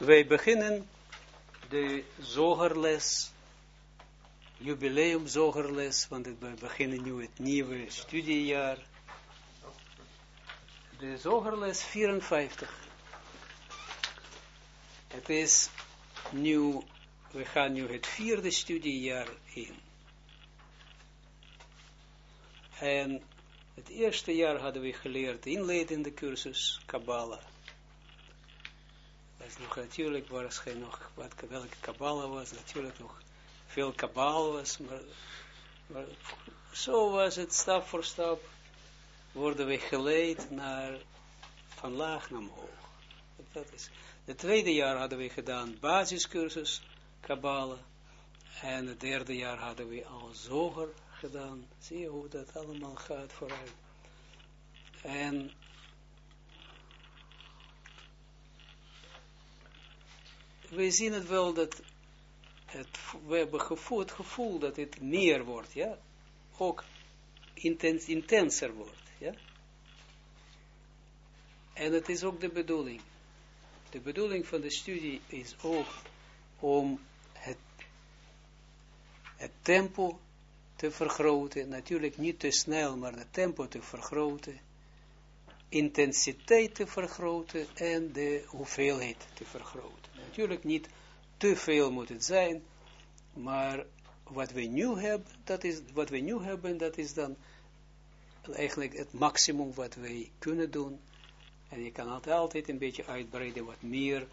Wij beginnen de zogerles, jubileum zogerles, want we beginnen nu het nieuwe studiejaar. De zogerles 54. Het is nu, we gaan nu het vierde studiejaar in. En het eerste jaar hadden we geleerd inleidende cursus Kabbalah is nog natuurlijk waarschijnlijk nog wat, welke Kabbalah was, natuurlijk nog veel Kabbal was, maar, maar zo was het stap voor stap, worden we geleid naar van laag naar omhoog. Dat is. Het tweede jaar hadden we gedaan basiscursus Kabbalah, en het derde jaar hadden we al zoger gedaan. Zie je hoe dat allemaal gaat vooruit. En we zien het wel dat het, we hebben gevoel, het gevoel dat het meer wordt, ja, ook intens, intenser wordt, ja. En het is ook de bedoeling. De bedoeling van de studie is ook om het, het tempo te vergroten, natuurlijk niet te snel, maar het tempo te vergroten, intensiteit te vergroten en de hoeveelheid te vergroten. Natuurlijk niet te veel moet het zijn, maar wat we nu hebben, dat is, wat we nu hebben, dat is dan eigenlijk het maximum wat wij kunnen doen. En je kan altijd, altijd een beetje uitbreiden, wat meer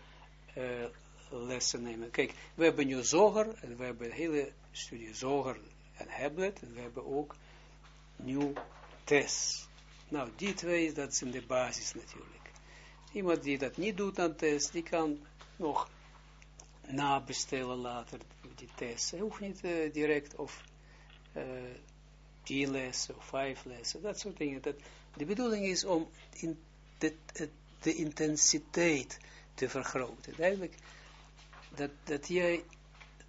uh, lessen nemen. Kijk, we hebben nu Zoger, en we hebben een hele studie Zoger en Heblet, en we hebben ook nu Tess. Nou, die twee, dat zijn de basis natuurlijk. Iemand die dat niet doet aan Tess, die kan nog nabestellen later, die test. Je hoeft niet uh, direct of uh, tien lessen of vijf lessen, dat soort dingen. Dat, de bedoeling is om in de, de intensiteit te vergroten. Duidelijk, dat, dat jij,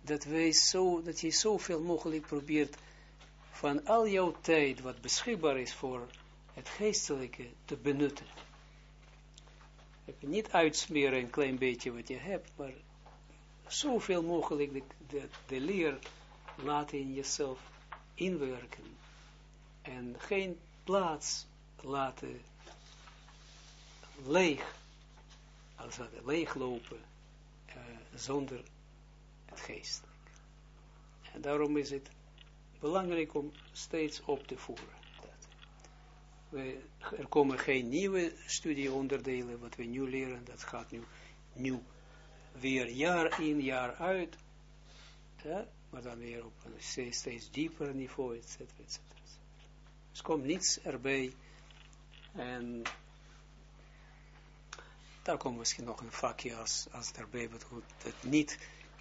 dat wij zo, dat je zoveel mogelijk probeert van al jouw tijd, wat beschikbaar is voor het geestelijke, te benutten niet uitsmeren een klein beetje wat je hebt, maar zoveel mogelijk de, leer laten in jezelf inwerken. En geen plaats laten leeg, als het leeglopen, uh, zonder het geestelijk. En daarom is het belangrijk om steeds op te voeren we, er komen geen nieuwe studieonderdelen, wat we nu leren, dat gaat nu, nu weer jaar in, jaar uit, maar dan weer op een steeds, dieper niveau, et cetera, et cetera. Dus komt niets erbij, en daar komt misschien nog een vakje als, als erbij, goed, dat niet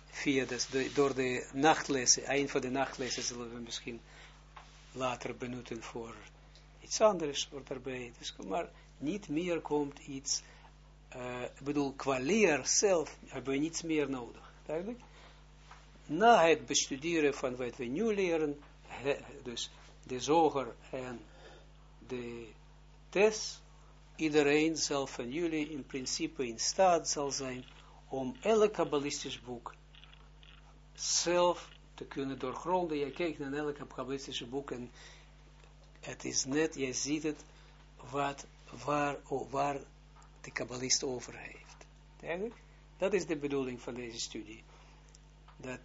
via de, door de nachtlessen, een van de nachtlessen zullen we misschien later benutten voor iets anders wordt erbij. Dus, maar niet meer komt iets, uh, ik bedoel, qua leer zelf hebben we niets meer nodig. Duidelijk? Na het bestuderen van wat we nu leren, dus de zoger en de test, iedereen zal van jullie in principe in staat zal zijn om elk kabbalistisch boek zelf te kunnen doorgronden. Je kijkt naar elk kabbalistisch boek en het is net, je ziet het, wat, waar, oh, waar de kabbalist over heeft. Eigenlijk, dat is de bedoeling van deze studie. Dat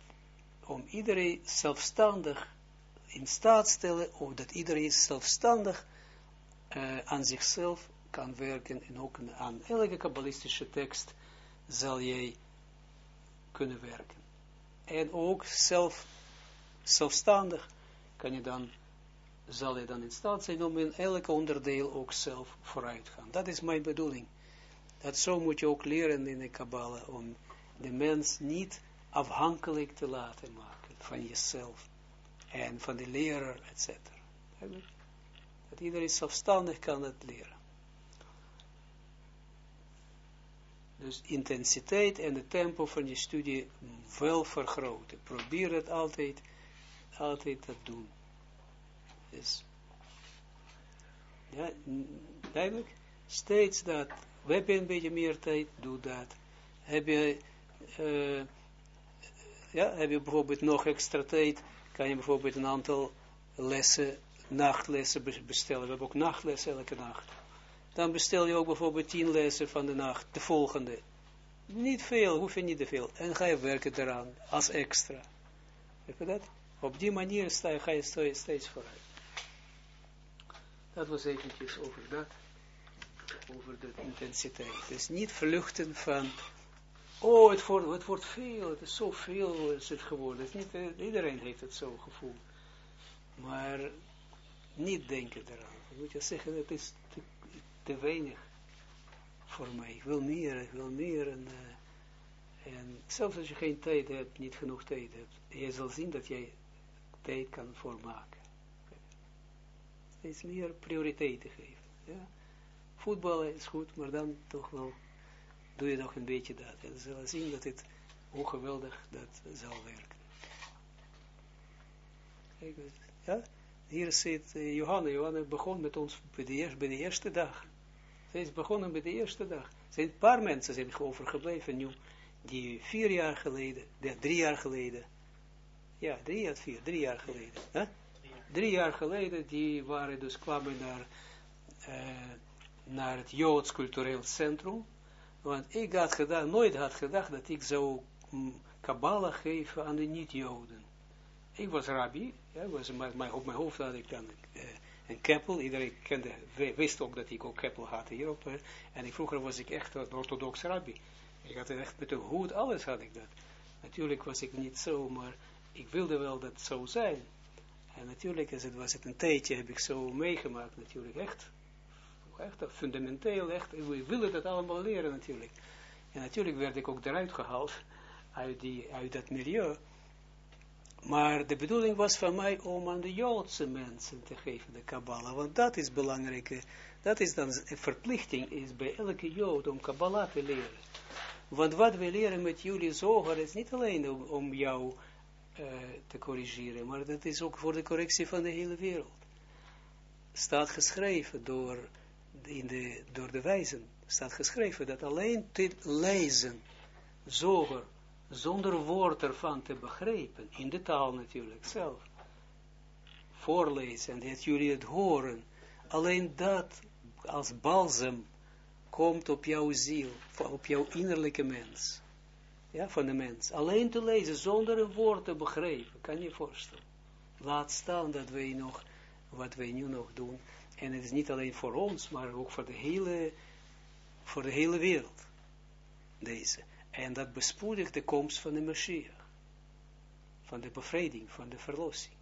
om iedereen zelfstandig in staat stellen, of dat iedereen zelfstandig uh, aan zichzelf kan werken en ook aan elke kabbalistische tekst zal jij kunnen werken. En ook zelf, zelfstandig kan je dan zal je dan in staat zijn om in elk onderdeel ook zelf vooruit gaan. Dat is mijn bedoeling. Dat zo moet je ook leren in de Kabbalah, om de mens niet afhankelijk te laten maken van jezelf en van de leraar, etc. Dat iedereen zelfstandig kan het leren. Dus intensiteit en het tempo van je studie wel vergroten. Probeer het altijd, altijd te doen is. Ja, duidelijk. Steeds dat. We hebben een beetje meer tijd, doe dat. heb je, uh, ja, heb je bijvoorbeeld nog extra tijd, kan je bijvoorbeeld een aantal lessen, nachtlessen bestellen. We hebben ook nachtlessen elke nacht. Dan bestel je ook bijvoorbeeld tien lessen van de nacht, de volgende. Niet veel, hoef je niet te veel. En ga je werken eraan, als extra. Heb je dat? Op die manier sta je, ga je steeds vooruit. Dat was eventjes over dat. Over de intensiteit. Dus niet vluchten van, oh het wordt, het wordt veel, het is zoveel is het geworden. Het is niet, eh, iedereen heeft het zo gevoeld. Maar niet denken eraan. moet je zeggen, het is te, weinig voor mij. Ik wil meer, ik wil meer. En, uh, en zelfs als je geen tijd hebt, niet genoeg tijd hebt, je zal zien dat jij tijd kan voormaken. Steeds meer prioriteiten geven. Ja? Voetballen is goed, maar dan toch wel doe je nog een beetje dat. En ze zullen zien dat het geweldig dat zal werken. Kijk, ja? Hier zit uh, Johanna. Johanna begon met ons bij de, eerste, bij de eerste dag. Ze is begonnen bij de eerste dag. Er zijn een paar mensen zijn overgebleven nu, die vier jaar geleden, drie jaar geleden, ja, drie jaar, vier, drie jaar geleden, hè? Drie jaar geleden, die waren dus kwamen naar, uh, naar het Joods Cultureel Centrum, want ik had gedacht, nooit had gedacht dat ik zou mm, Kabbalah geven aan de niet-Joden. Ik was rabbi, ja, was, maar, op mijn hoofd had ik dan uh, een keppel, iedereen kende, wist ook dat ik ook keppel had hierop, en ik, vroeger was ik echt een orthodox rabbi. Ik had echt met een hoed, alles had ik dat. Natuurlijk was ik niet zo, maar ik wilde wel dat zo zijn. En natuurlijk is het, was het een tijdje, heb ik zo meegemaakt, natuurlijk, echt, echt fundamenteel, echt, we willen dat allemaal leren natuurlijk. En natuurlijk werd ik ook eruit gehaald, uit, die, uit dat milieu. Maar de bedoeling was van mij om aan de Joodse mensen te geven, de Kabbalah, want dat is belangrijk, dat is dan een verplichting is bij elke Jood om Kabbalah te leren. Want wat we leren met jullie zoger is niet alleen om, om jou uh, te corrigeren, maar dat is ook voor de correctie van de hele wereld. Staat geschreven door, in de, door de wijzen, staat geschreven dat alleen te lezen, zoger, zonder woord ervan te begrijpen, in de taal natuurlijk zelf, voorlezen en dat jullie het horen, alleen dat als balsem komt op jouw ziel, op jouw innerlijke mens ja, van de mens. Alleen te lezen, zonder een woord te begrijpen, kan je voorstellen. Laat staan dat wij nog, wat wij nu nog doen, en het is niet alleen voor ons, maar ook voor de hele, voor de hele wereld, deze. En dat bespoedigt de komst van de Mashiach, van de bevrijding, van de verlossing.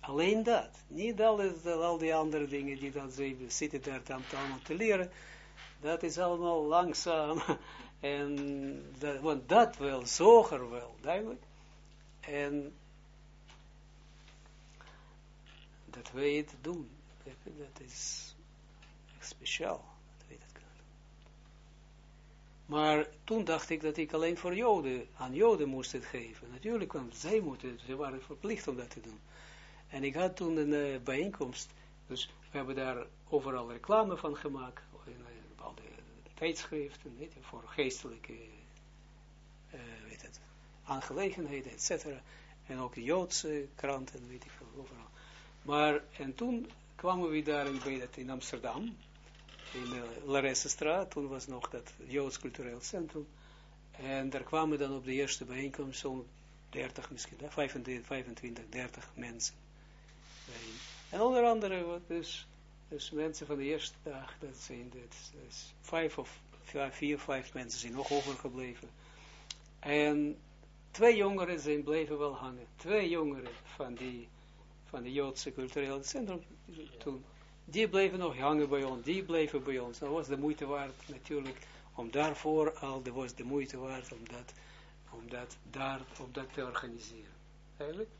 Alleen dat, niet alle, al die andere dingen die dan zitten daar dan allemaal te leren, dat is allemaal langzaam en dat, want dat wel, zoger wel, duidelijk. En dat wij het doen, dat is speciaal. Dat weet het maar toen dacht ik dat ik alleen voor Joden, aan Joden moest het geven. Natuurlijk, want zij moeten, ze waren verplicht om dat te doen. En ik had toen een uh, bijeenkomst, dus we hebben daar overal reclame van gemaakt, tijdschriften, weet je, voor geestelijke uh, weet het, aangelegenheden, etc. En ook de Joodse kranten, weet ik veel, overal. Maar, en toen kwamen we daar in, in Amsterdam, in de Laressestraat, toen was nog dat Joods cultureel centrum, en daar kwamen dan op de eerste bijeenkomst zo'n 30 misschien, 25, 25, 30 mensen. En onder andere, dus dus mensen van de eerste dag, dat zijn dit, dus vijf of vier, vijf mensen zijn nog overgebleven. En twee jongeren zijn bleven wel hangen. Twee jongeren van die, van de Joodse culturele centrum toen, die bleven nog hangen bij ons, die bleven bij ons. Dat was de moeite waard natuurlijk, om daarvoor al, dat was de moeite waard om dat, om dat daar, om dat te organiseren. Eigenlijk.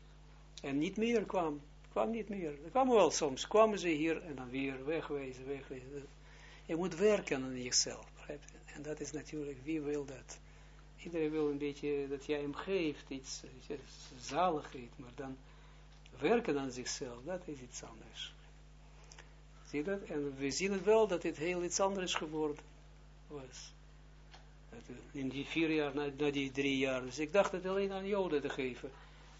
En niet meer kwam kwam niet meer. Er kwamen wel soms, kwamen ze hier en dan weer wegwezen, wegwezen. Je moet werken aan jezelf, En dat is natuurlijk, wie wil dat? Iedereen wil een beetje dat jij hem geeft, iets, zaligheid, maar dan werken aan zichzelf, dat is iets anders. Zie dat? En we zien het wel dat het heel iets anders geworden was. In die vier jaar, na, na, die drie jaar. Dus ik dacht het alleen aan Joden te geven.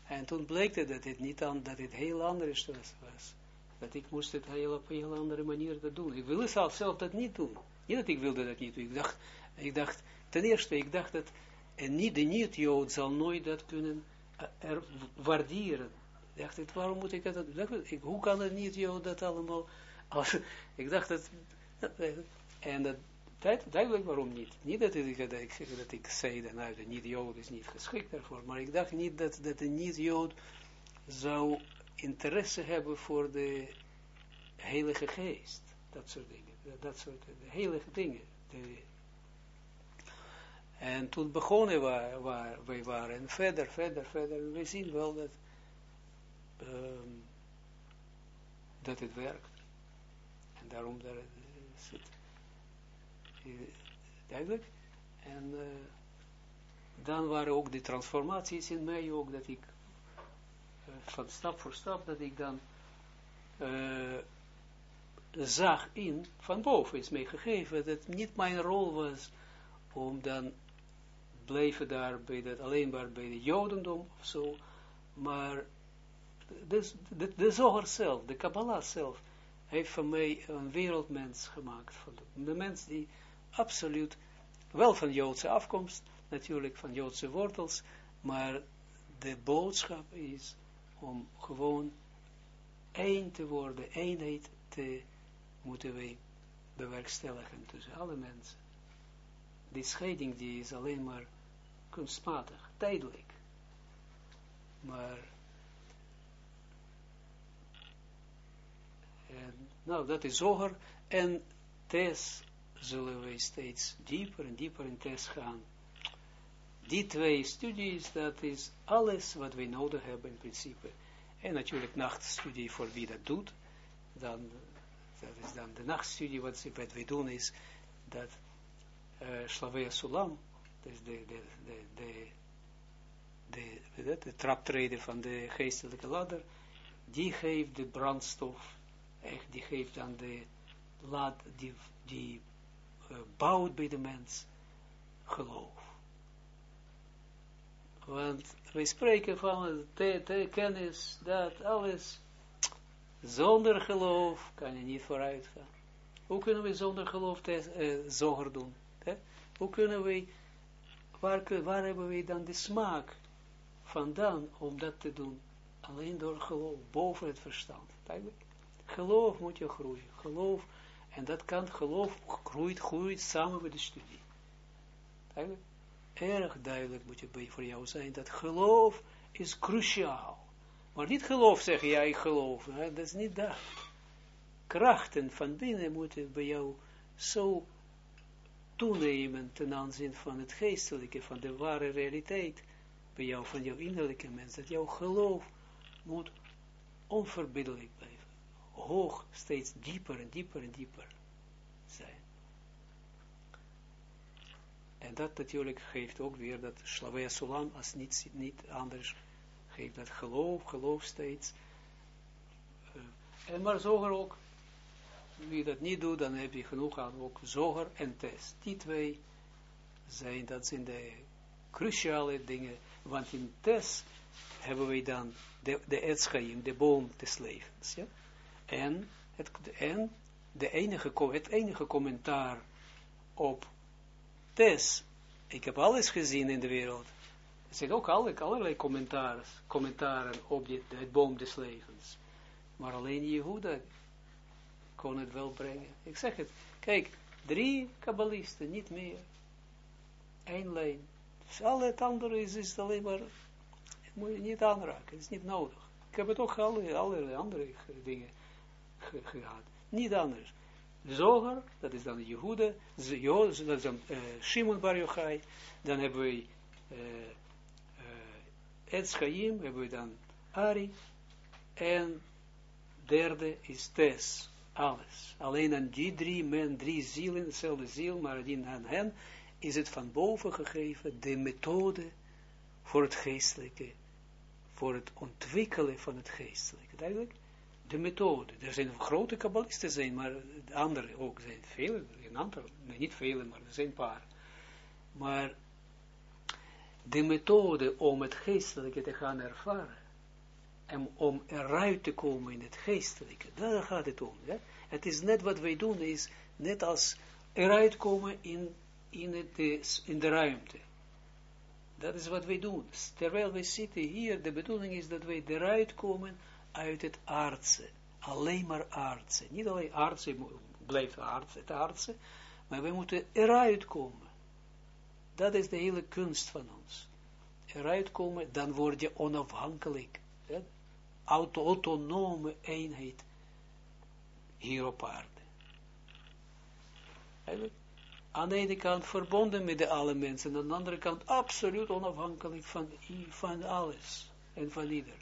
En toen bleek dat het niet aan, dat het heel anders was. Dat ik moest het heel, op een heel andere manier te doen. Ik wilde zelf, dat niet doen. Niet dat ik wilde dat niet doen. Ik dacht, ik dacht ten eerste, ik dacht dat en niet, de niet-Jood zal nooit dat kunnen er waarderen. Ik dacht, waarom moet ik dat, ik, hoe kan het niet-Jood dat allemaal, als, ik dacht dat, en dat, duidelijk waarom niet. Niet dat ik, dat ik, dat ik zei, dat nou, de niet-Jood is niet geschikt daarvoor, maar ik dacht niet dat, dat de niet-Jood zou interesse hebben voor de heilige geest. Dat soort dingen. Dat soort heilige dingen. En toen begonnen we, waar, wij waren verder, verder, verder. We zien wel dat, um, dat het werkt. En daarom dat is het duidelijk. En uh, dan waren ook de transformaties in mij ook, dat ik uh, van stap voor stap, dat ik dan uh, zag in, van boven is mij gegeven, dat niet mijn rol was om dan blijven daar bij dat, alleen maar bij de Jodendom of zo, maar de, de, de zoger zelf, de Kabbalah zelf, heeft van mij een wereldmens gemaakt. De mens die absoluut, wel van Joodse afkomst, natuurlijk van Joodse wortels, maar de boodschap is om gewoon één te worden, eenheid te moeten wij bewerkstelligen tussen alle mensen. Die scheiding die is alleen maar kunstmatig, tijdelijk. Maar, en, nou, dat is zoger. En tes zullen wij steeds dieper en dieper in tes gaan. Die twee studies, dat is alles wat wij nodig hebben in principe. En natuurlijk nachtstudie voor wie dat doet. Dan, dat is dan de nachtstudie, wat, wat wij doen is, dat uh, Slavia Sulam, dus de, de, de, de, de, de, de traptreden van de geestelijke ladder, die geeft de brandstof, echt, die geeft dan de lad, die, die bouwt bij de mens geloof. Want wij spreken van de, kennis, dat alles, zonder geloof kan je niet vooruit gaan. Hoe kunnen we zonder geloof te, uh, zoger doen? Hoe kunnen we waar, waar hebben we dan de smaak vandaan om dat te doen? Alleen door geloof, boven het verstand. Geloof moet je groeien. Geloof, en dat kan, geloof groeit, groeit samen met de studie. Duidelijk. Erg duidelijk moet je voor jou zijn, dat geloof is cruciaal. Maar niet geloof zeggen, ja, ik geloof. Hè? Dat is niet dat. Krachten van binnen moeten bij jou zo toenemen ten aanzien van het geestelijke, van de ware realiteit, bij jou, van jouw innerlijke mens, dat jouw geloof moet onverbiddelijk blijven. Hoog, steeds dieper en dieper en dieper zijn. En dat natuurlijk geeft ook weer dat Slavia Sulam, als niet, niet anders, geeft dat geloof, geloof steeds. Uh, en maar zoger ook wie dat niet doet, dan heb je genoeg aan ook zoger en test. Die twee zijn, dat zijn de cruciale dingen, want in test hebben wij dan de, de de boom des levens? En, het, en de enige, het enige commentaar op test, ik heb alles gezien in de wereld, er zijn ook allerlei, commentaren, commentaren op dit, het boom des levens, maar alleen Jehuda kon het wel brengen. Ik zeg het, kijk, drie kabbalisten, niet meer. Eén lijn. Dus al het andere is, is alleen maar, moet je niet aanraken, het is niet nodig. Ik heb het ook alle, allerlei andere dingen gehad. Niet anders. Zoger, dat is dan Jehuda, dat is dan uh, Shimon Bar Yochai, dan hebben we uh, uh, Chaim, hebben we dan Ari, en derde is Tes, alles. Alleen aan die drie men, drie zielen, dezelfde ziel, maar aan hen is het van boven gegeven, de methode voor het geestelijke, voor het ontwikkelen van het geestelijke. Duidelijk? De methode. Er zijn grote kabbalisten zijn, maar andere ook zijn vele, een aantal, niet vele, maar er zijn een paar. Maar de methode om het geestelijke te gaan ervaren, en om eruit te komen in het geestelijke, daar gaat het om. Het is net wat wij doen, is net als eruit komen in, in, het, in de ruimte. Dat is wat wij doen. Terwijl wij zitten hier, de bedoeling is dat wij eruit komen uit het aardse. Alleen maar aardse. Niet alleen aardse, blijft aardse, het aardse, maar wij moeten eruit komen. Dat is de hele kunst van ons. Eruit komen, dan word je onafhankelijk. Auto autonome eenheid hier op aarde. Aan de ene kant verbonden met de alle mensen, aan de andere kant absoluut onafhankelijk van, van alles en van ieder.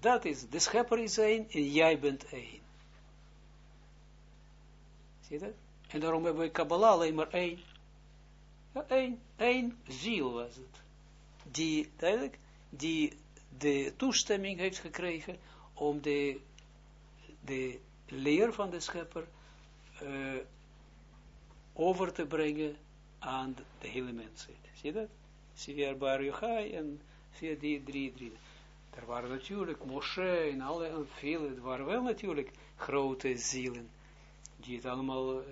Dat is, de schepper is één en jij bent één. Zie je dat? En daarom hebben we Kabbalah alleen maar één. Ja, één, één ziel was het. Die, duidelijk, die de toestemming heeft gekregen om de, de leer van de schepper uh, over te brengen aan de, hele mensheid. Zie je dat? Via Bar Yochai en via die drie, drie. Er waren natuurlijk Moshe en alle, en vele, er waren wel natuurlijk grote zielen, die het allemaal,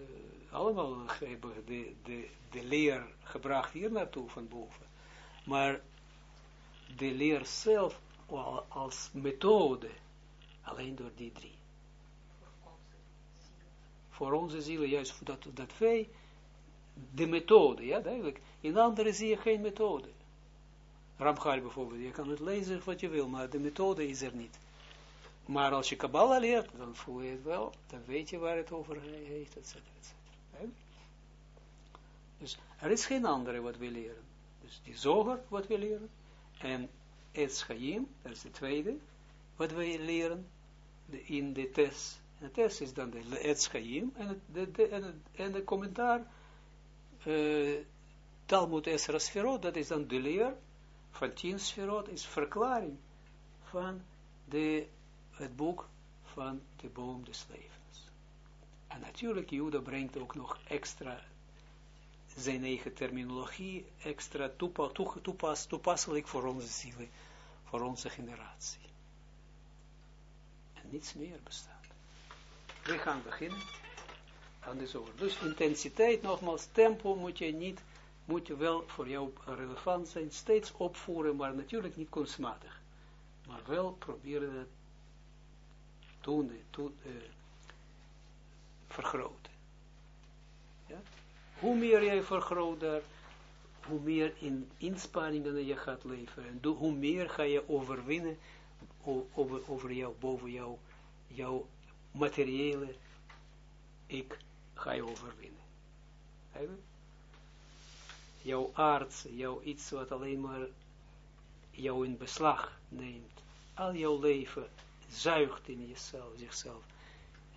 allemaal hebben de, de, de leer gebracht hier naartoe van boven. Maar de leer zelf als methode, alleen door die drie. Voor onze zielen, juist dat, dat wij, de methode, ja, duidelijk. In anderen zie je geen methode. Ramchal bijvoorbeeld, je kan het lezen wat je wil, maar de methode is er niet. Maar als je Kabbalah leert, dan voel je het wel, dan weet je waar het over heeft, etc. Dus er is geen andere wat we leren. Dus die zoger wat we leren, en het schaim, dat is de tweede, wat we leren in de test. En de test is dan de het schaim, en, de, en de commentaar, uh, Talmud Esra Sferot, dat is dan de leer van tien sferot is verklaring van de, het boek van de boom des levens. En natuurlijk, Juda brengt ook nog extra zijn eigen terminologie, extra toepa, toepas, toepasselijk voor onze zielen, voor onze generatie. En niets meer bestaat. We gaan beginnen aan de. Dus intensiteit, nogmaals, tempo moet je niet moet je wel voor jou relevant zijn, steeds opvoeren, maar natuurlijk niet kunstmatig. Maar wel proberen het doen, doen uh, vergroten. Ja? Hoe meer jij vergroot daar, hoe meer in inspanningen je gaat leveren, en hoe meer ga je overwinnen over, over jou, boven jou, jouw materiële ik ga je overwinnen. Eigenlijk? Jouw arts, jouw iets wat alleen maar jou in beslag neemt, al jouw leven zuigt in jezelf, zichzelf,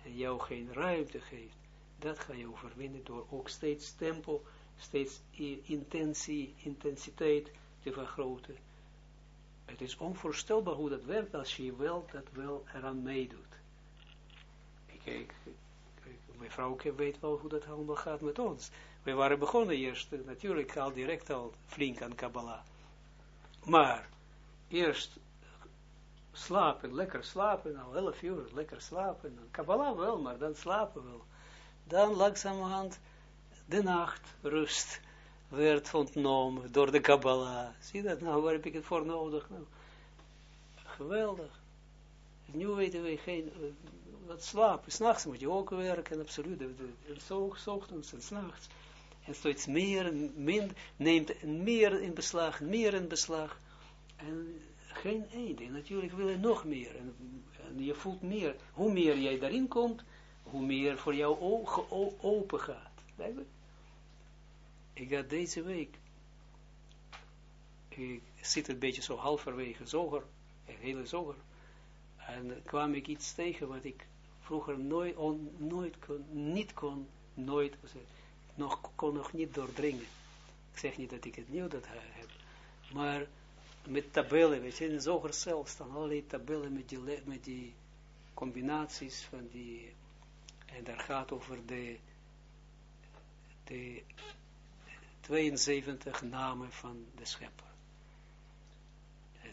en jou geen ruimte geeft, dat ga je overwinnen door ook steeds tempo, steeds intensie, intensiteit te vergroten. Het is onvoorstelbaar hoe dat werkt als je wel dat wel eraan meedoet. Ik, mijn vrouw weet wel hoe dat allemaal gaat met ons. We waren begonnen eerst, natuurlijk al direct al flink aan Kabbalah. Maar, eerst slapen, lekker slapen, al elf uur, lekker slapen. Kabbalah wel, maar dan slapen wel. Dan langzamerhand de nacht, rust, werd ontnomen door de Kabbalah. Zie dat nou, waar heb ik het voor nodig? Nou, geweldig. Nu weten we geen, wat slapen. S'nachts moet je ook werken, absoluut. Zo, ochtends en s'nachts en steeds meer, min, neemt meer in beslag, meer in beslag, en geen einde. Natuurlijk wil je nog meer, en, en, je voelt meer, hoe meer jij daarin komt, hoe meer voor jou ogen open gaat. Ik ga deze week, ik zit een beetje zo halverwege zoger, een hele zoger, en kwam ik iets tegen wat ik vroeger nooit, nooit kon, niet kon, nooit, nog, kon nog niet doordringen. Ik zeg niet dat ik het nieuw dat heb, maar met tabellen, weet je, in zoger zelf staan allerlei tabellen met die, met die combinaties van die, en daar gaat over de, de 72 namen van de schepper.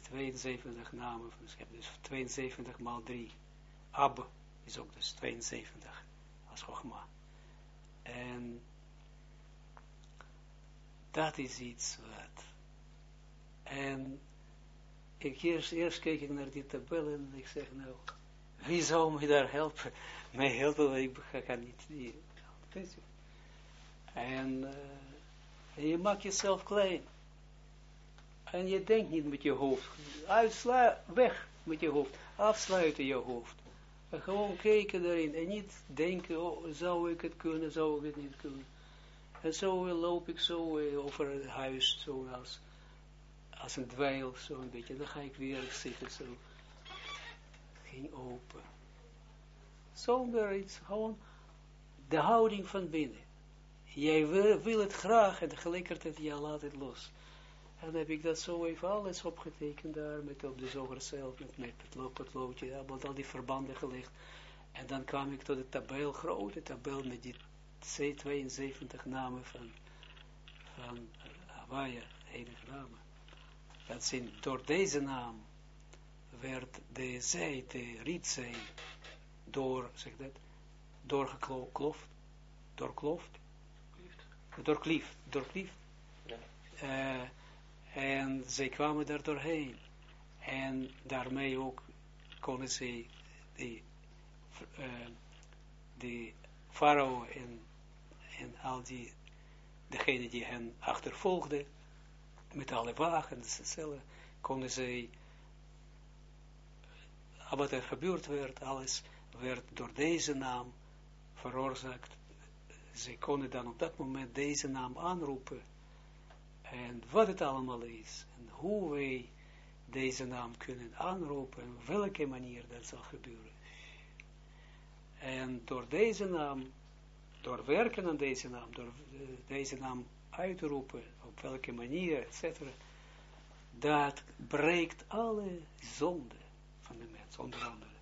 De 72 namen van de schepper. Dus 72 maal 3. Ab is ook dus 72 als Chogma. En dat is iets wat. En ik eerst, eerst keek ik naar die tabel en ik zeg nou, wie zou me daar helpen? Mij helpen, ik ga niet. uh, en je maakt jezelf klein. En je denkt niet met je hoofd. Uitsla weg met je hoofd. Afsluiten je hoofd. En gewoon kijken erin. En niet denken, oh, zou ik het kunnen, zou ik het niet kunnen. En zo loop ik zo over het huis, zo als, als een dweil, zo een beetje. Dan ga ik weer zitten, zo. Ging open. Zonder iets, gewoon de houding van binnen. Jij wil, het graag en tegelijkertijd, ja, laat het los. En dan heb ik dat zo even alles opgetekend daar, met op de zoger zelf, met, met het potloodje, ja, met al die verbanden gelegd. En dan kwam ik tot de tabel, grote tabel, met die C72 namen van, van Hawaii, heilige namen. Dat zijn, door deze naam werd de zee, de rietzee, door, zeg dat, doorgekloft, doorkloft, doorklieft, doorklieft. Ja. Uh, en zij kwamen daar doorheen. En daarmee ook konden ze die, uh, farao en, en al die, degene die hen achtervolgden, met alle wagens, konden ze, wat er gebeurd werd, alles werd door deze naam veroorzaakt. Ze konden dan op dat moment deze naam aanroepen en wat het allemaal is, en hoe wij deze naam kunnen aanroepen, en op welke manier dat zal gebeuren. En door deze naam, door werken aan deze naam, door deze naam uitroepen, op welke manier, etc., dat breekt alle zonden van de mens, onder andere.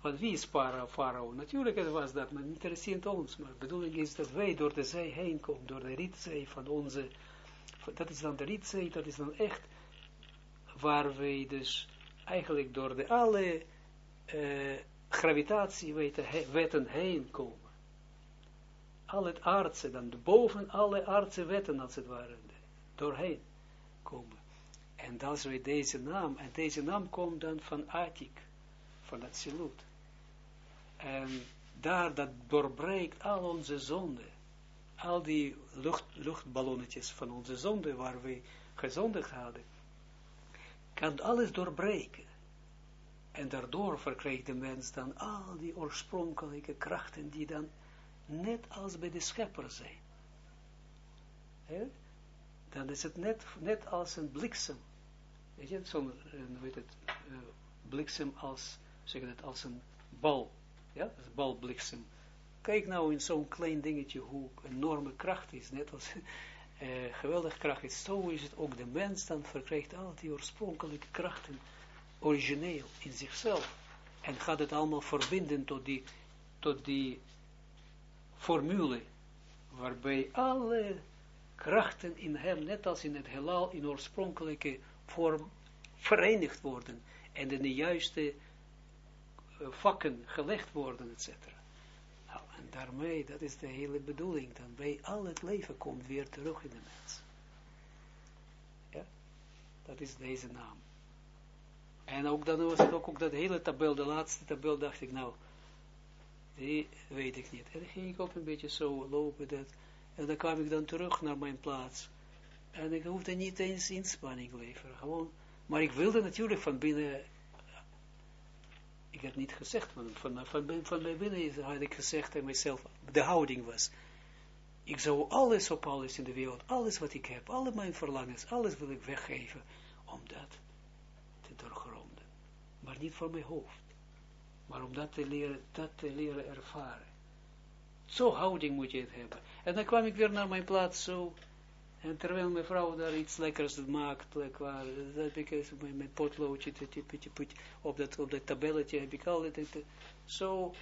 Want wie is farao? Natuurlijk was dat, maar interesseert ons. Maar de bedoeling is dat wij door de zee heen komen, door de rietzee van onze dat is dan de rietzee, dat is dan echt waar wij dus eigenlijk door de alle uh, gravitatieweten heen komen. Al het aardse, dan boven alle aardse wetten als het ware, doorheen komen. En dat is deze naam, en deze naam komt dan van Atik, van het Silut. En daar, dat doorbreekt al onze zonden al die lucht, luchtballonnetjes van onze zonde, waar we gezondigd hadden, kan alles doorbreken. En daardoor verkrijgt de mens dan al die oorspronkelijke krachten die dan net als bij de schepper zijn. Dan is het net, net als een bliksem. Weet je, zo'n, het, uh, bliksem als, zeg het, als een bal. Ja, balbliksem Kijk nou in zo'n klein dingetje hoe enorme kracht is, net als uh, geweldige kracht is. Zo is het ook de mens dan verkrijgt al die oorspronkelijke krachten origineel in zichzelf. En gaat het allemaal verbinden tot die, tot die formule, waarbij alle krachten in hem, net als in het heelal, in oorspronkelijke vorm verenigd worden en in de juiste uh, vakken gelegd worden, etc daarmee, dat is de hele bedoeling, dan bij al het leven komt weer terug in de mens. Ja, dat is deze naam. En ook dan was het ook, ook dat hele tabel, de laatste tabel, dacht ik, nou, die weet ik niet. En dan ging ik ook een beetje zo lopen, dat, en dan kwam ik dan terug naar mijn plaats. En ik hoefde niet eens inspanning leveren, gewoon, maar ik wilde natuurlijk van binnen ik heb niet gezegd, van, van, van, van mij binnen had ik gezegd aan mezelf, de houding was, ik zou alles op alles in de wereld, alles wat ik heb, alle mijn verlangens, alles wil ik weggeven, om dat te doorgronden. Maar niet voor mijn hoofd, maar om dat te leren, dat te leren ervaren. Zo houding moet je het hebben. En dan kwam ik weer naar mijn plaats, zo, en terwijl mijn vrouw daar iets lekkers maakt, lekker, dat heb ik met potloodje, op dat, op dat tabelletje heb ik altijd, zo,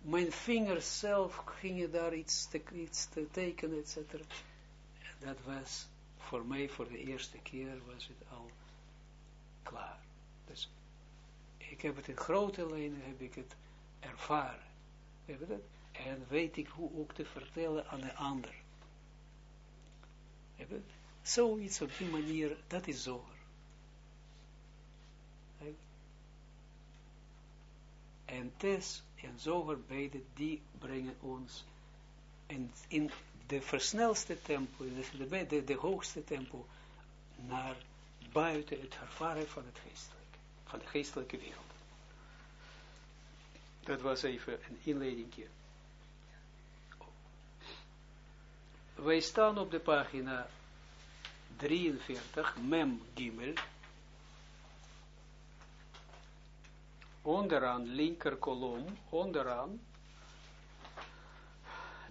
mijn vingers zelf gingen daar iets te, iets te tekenen, etc. dat was voor mij, voor de eerste keer, was het al klaar. Dus ik heb het in grote lijnen, heb ik het ervaren. Heb dat? En weet ik hoe ook te vertellen aan de ander. Zoiets op die manier, dat is zoger. En Tes en Zoger beide, die brengen ons in, in de versnelste tempo, de, de, de, hoogste tempo, naar buiten het ervaren van het geestelijke, van de geestelijke wereld. Dat was even een inleidingje. Wij staan op de pagina 43, Mem Gimel, onderaan, linker kolom, onderaan,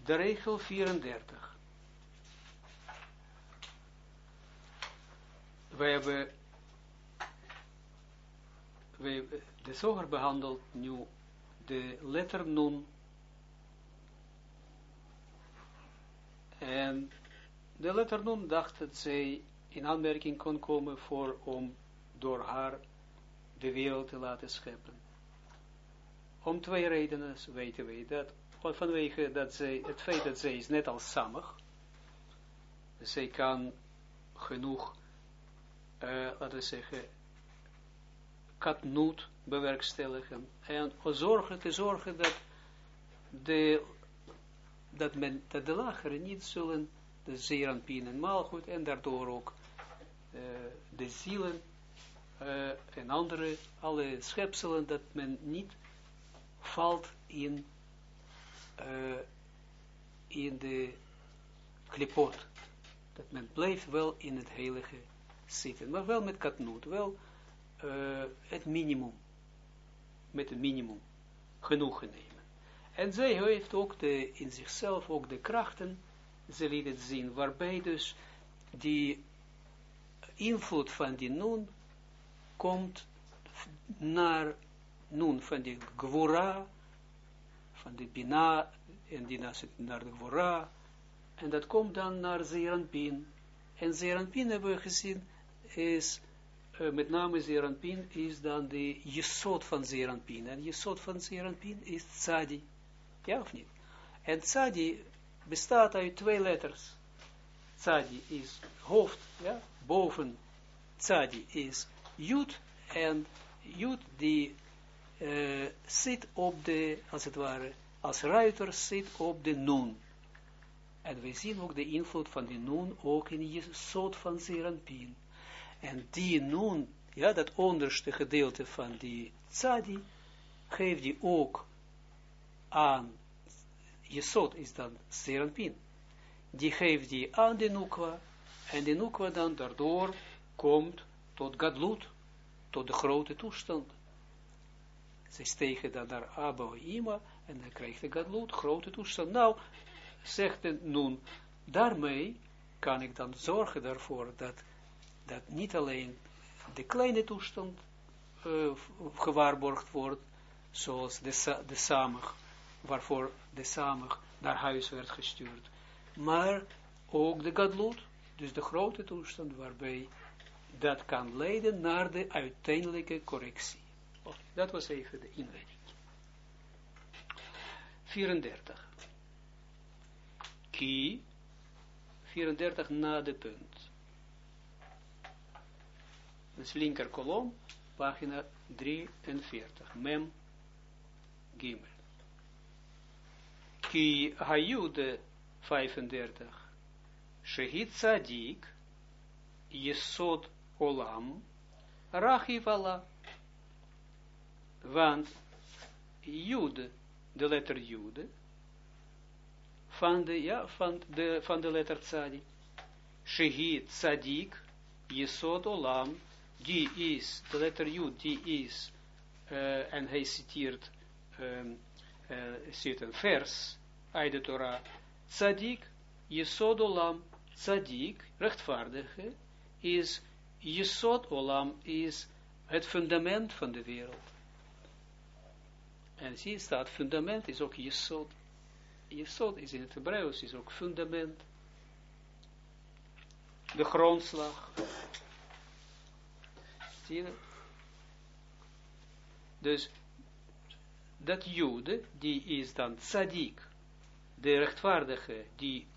de regel 34. We hebben, we, de zoger behandelt nu de letter nun en de letter nun dacht dat zij in aanmerking kon komen voor om door haar de wereld te laten scheppen. Om twee redenen weten wij dat. Vanwege dat zij, het feit dat zij is net als samig. Zij kan genoeg, uh, laten we zeggen, katnoot bewerkstelligen. En zorgen te zorgen dat de, dat, men, dat de lagere niet zullen, de zeeranpien en maalgoed, en daardoor ook uh, de zielen uh, en andere, alle schepselen, dat men niet valt in, uh, in de klipot. Dat men blijft wel in het heilige zitten, maar wel met katnoot, wel het minimum, met het minimum, genoegen nemen. En zij heeft ook de, in zichzelf ook de krachten, ze liet het zien, waarbij dus die invloed van die noon komt naar nun van de gwora, van de bina, en die naar de gwora, en dat komt dan naar Zeranpin. En Zeranpin hebben we gezien, is, uh, met name Zeranpin, is dan de jesot van Zeranpin. En jesot van Zeranpin is Tzadi. Ja of niet? En Tzadi bestaat uit twee letters. Tzadi is hoofd, ja, boven Tzadi is Jud, en Jud die uh, zit op de, als het ware, als ruiter zit op de noon. En we zien ook de invloed van die noon ook in je soort van Zeranpien. En die noon, ja, dat onderste gedeelte van die tzadi, geeft die ook aan, je soort is dan Zeranpien. Die geeft die aan de nukwa, en de nukwa dan daardoor komt tot gadlut, tot de grote toestand. Ze stegen dan naar Abba Ima, en dan krijgt de gadlut, grote toestand. Nou, zegt de nun, daarmee kan ik dan zorgen daarvoor dat, dat niet alleen de kleine toestand uh, gewaarborgd wordt, zoals de, de samig, waarvoor de samig naar huis werd gestuurd, maar ook de gadlut, dus de grote toestand waarbij dat kan leiden naar de uiteindelijke correctie. Dat was even de inleiding. 34. Ki, 34 na de punt. Dus linker kolom, pagina 43, mem, gimel. Ki hayude 35, shehit sadik, yesod olam, rachivala. Want jude, de letter jude, van de, ja, van de, van de letter tzadik, shehi tzadik, jesod olam, die is, de letter jud, die is, uh, en hij citeert, um, uh, citeert een vers uit de Torah, tzadik, jesod olam, tzadik, rechtvaardige, is Jesod Olam is het fundament van de wereld. En zie staat, fundament is ook Jesod. Jesod is in het Hebreeuws, is ook fundament. de grondslag. Zie je Dus dat Jude, die is dan tzaddik, de rechtvaardige, die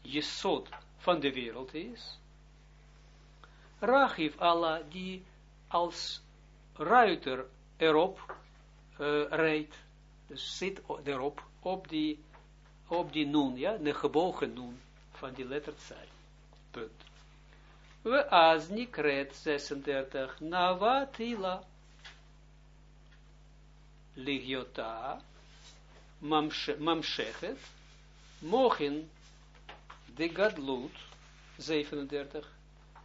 jesot van de wereld is. Rachiv Allah, die als ruiter erop uh, rijdt, dus zit erop, op die, op die noen, ja, de gebogen noen van die letter zijn. Punt. We as nikret 36, navatila, ligiota, mamshechet, mochin, de gadlut, 37,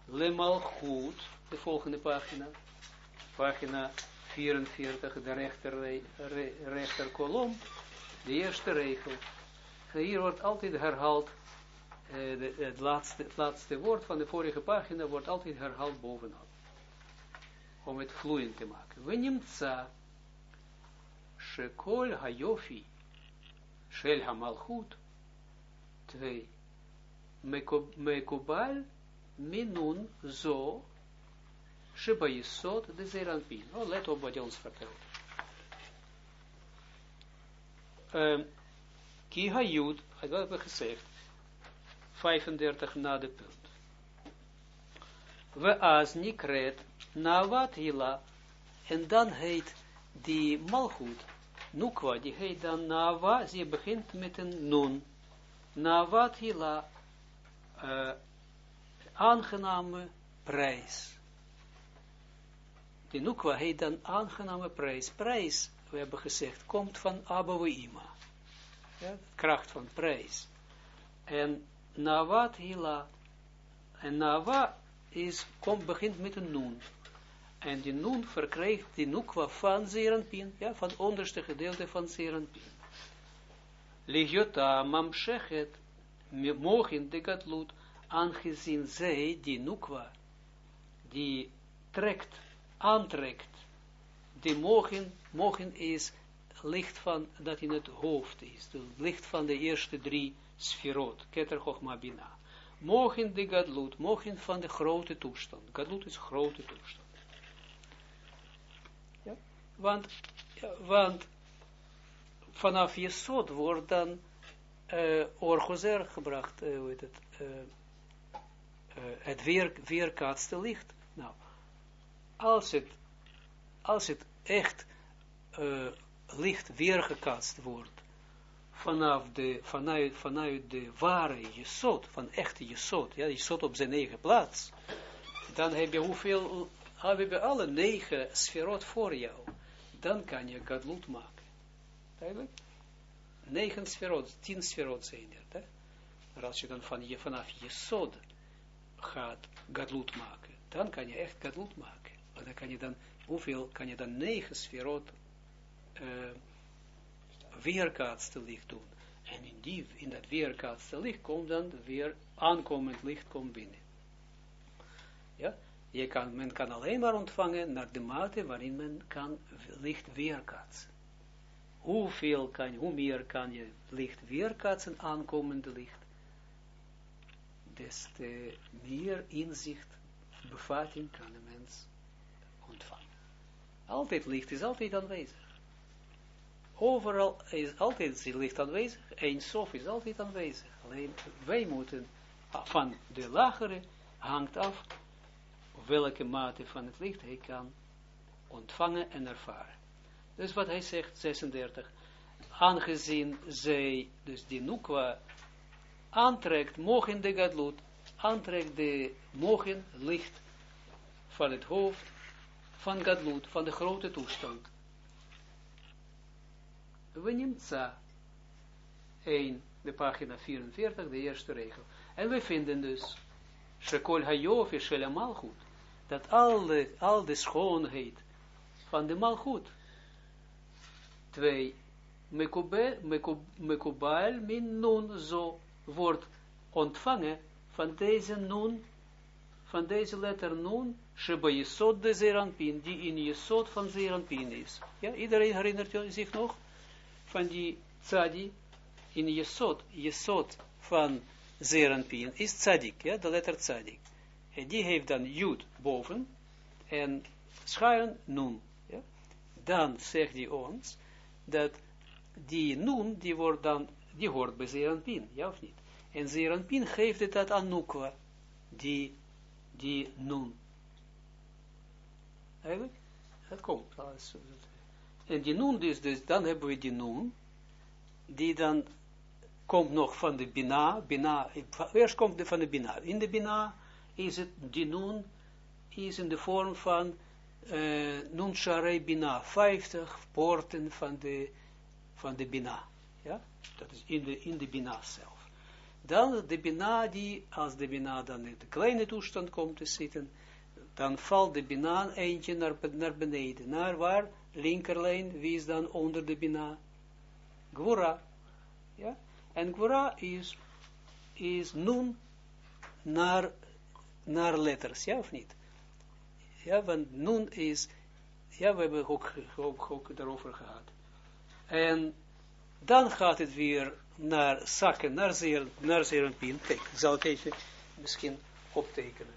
lemalchut, de volgende pagina, pagina 44, de rechter, re, rechter kolom, de eerste regel. Hier wordt altijd herhaald, uh, de, het, laatste, laatste woord van de vorige pagina wordt altijd herhaald bovenaan. Om het vloeiend te maken. We shekol hayofi, shel hamalchut, 2. Mekubal minun zo Sheba Yisod de Zeranpin. Oh, let op wat hij ons vertelt. Um, Ki Hayud, dat hebben we gezegd, 35 na de punt. We as nikret na wat hila, en dan heet die malchut, nukwa, die heet dan nava, ze begint met een nun, na wat hila, uh, aangename prijs. De Nukwa heet dan aangename prijs. Prijs, we hebben gezegd, komt van Abba Ima. Ja, kracht van prijs. En Nawat Hila. En Nawa is, begint met een noen. En die noen verkrijgt die Nukwa van Zeranpin. Ja, van onderste gedeelte van Zeranpin. Ligiota mamshechet mogen de gatlut, aangezien zij, die Nukwa, die trekt aantrekt, de mogen, mogen is licht van, dat in het hoofd is, het licht van de eerste drie sferot, keter, chochma, bina. De gadlut, mogen van de grote toestand. Gadlut is grote toestand. Want, want vanaf Jesod wordt dan uh, orgozer gebracht, uh, het, uh, het weer, weerkaatste licht. Nou, als het, als het echt licht weergekatst wordt, vanaf de, vanuit, vanuit de ware jesot, van echte jesot, ja, jesot op zijn eigen plaats, dan heb je hoeveel, hebben we alle negen sferot voor jou, dan kan je gadlut maken. Duidelijk? Negen sferot, tien sferot zijn er. Hè? Maar als je dan van je, vanaf jesot gaat gadlut maken, dan kan je echt gadlut maken dan kan je dan, hoeveel kan je dan negen sferot uh, weerkaatste licht doen. En in, die, in dat weerkaatste licht komt dan weer aankomend licht komt binnen. Ja, je kan, men kan alleen maar ontvangen naar de mate waarin men kan licht weerkaatsen. Hoeveel kan, hoe meer kan je licht weerkaatsen, aankomende licht, des te meer inzicht, bevatting kan de mens altijd licht is altijd aanwezig. Overal is altijd licht aanwezig. Een sof is altijd aanwezig. Alleen wij moeten van de lagere hangt af welke mate van het licht hij kan ontvangen en ervaren. Dus wat hij zegt, 36. Aangezien zij, dus die nukwa, aantrekt, mogen de gadlut, aantrekt de mogen licht van het hoofd van Gadlut, van de grote toestand. We nemen 1, de pagina 44, de eerste regel. En we vinden dus, Shekol Hayofi Shel Malchut, dat al de, al de schoonheid van de Malchut, twee, Mekubal min nun zo, wordt ontvangen van deze nun, van deze letter nun, Sheba Yesod de Zeranpin, die in Yesod van Zeranpin is. Ja, iedereen herinnert zich nog van die tzadi in Yesod, Yesod van Zeranpien is tzadik, ja, de letter tzadik. En die heeft dan jud boven en schuin nun. Ja. Dan zegt hij ons dat die nun, die wordt dan, die hoort bij Zeranpien, ja of niet? En Zeranpien geeft het dat aan Nukwa, die, die nun. Eigenlijk, het komt. En die nun, dus, dus dan hebben we die nun, die dan komt nog van de Bina, Bina, eerst komt de van de Bina. In de Bina is het, die nun, is in de vorm van uh, Nun Sharei Bina, 50 poorten van de, van de Bina. Ja, dat is in de, in de Bina zelf. Dan de Bina, die, als de Bina dan in de kleine toestand komt te zitten, dan valt de Bina eentje naar, naar beneden. Naar waar? Linkerlijn, wie is dan onder de Bina? Gwura. Ja? En Gwura is, is nun naar, naar letters, ja of niet? Ja, want nun is, ja, we hebben ook, ook, ook daarover gehad. En dan gaat het weer naar zakken, naar zeer, naar zeer een pin. Ik zal het even misschien optekenen.